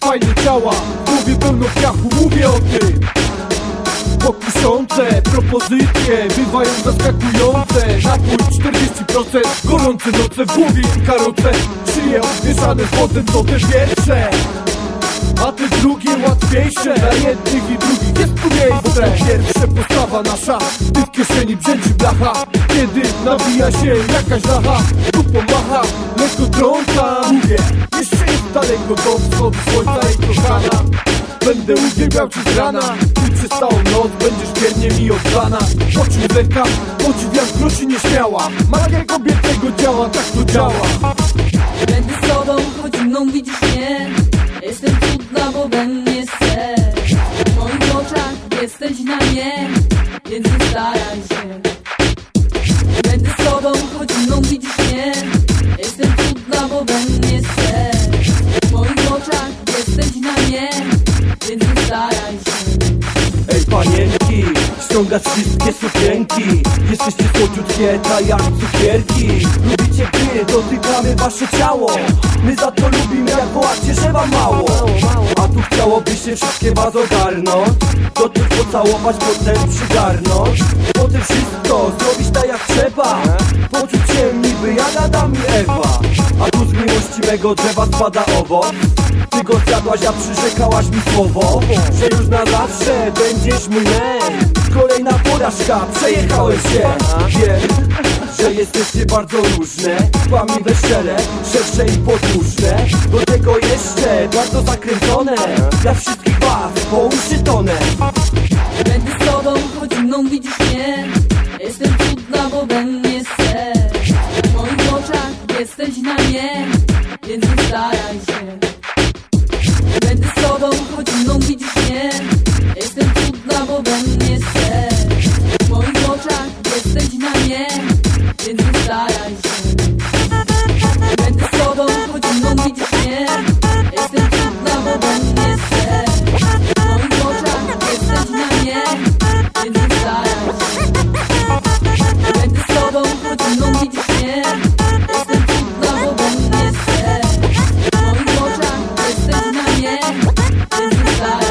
Fajnie działa, mówię pełno piachu, mówię o tym. Boki sące, propozycje bywają zaskakujące. Napój 40%, gorące noce w i karoce. Szyje obwieszane z potem to też wiersze. A te drugie łatwiejsze Dla jednych i drugich jest trudniejsze Pierwsze postawa nasza Ty w kieszeni brzęczy blacha. Kiedy nawija się jakaś lacha Tu pomacha Lekko drąży daleko do wschodu słońca i kochana Będę uwielbiał cię z rana. Ty przez całą noc będziesz wiernie mi oddana Poczuł leka, podziwiam kroci nieśmiała. Magia kobietego działa, tak to działa. Będę z tobą, choć mną widzisz mnie Jestem cudna, bo we mnie chcesz W moich oczach jesteś na mnie panienki, ściągać wszystkie sukienki. Jesteście słodziutkie, tak jak cukierki. Lubicie gry, dotykamy wasze ciało. My za to lubimy, jak wołacie, że wam mało. A tu chciałoby się wszystkie was ogarnąć. Dotyk pocałować, potem przygarnąć. Potem wszystko zrobić tak jak trzeba. Poczuć się niby jak Adam i Ewa. A tu z miłości mego drzewa spada owoc ty go zjadłaś, a przyrzekałaś mi słowo Że już na zawsze będziesz mój męż Kolejna porażka, przejechałeś się. Wiem, że jesteście bardzo różne Kłami wesele, szersze i podłużne. Do tego jeszcze bardzo zakręcone Dla wszystkich was po uszy tonę Będę z tobą, choć mną widzisz mnie Jestem cudna, bo we mnie ser W moich oczach jesteś na mnie. bye.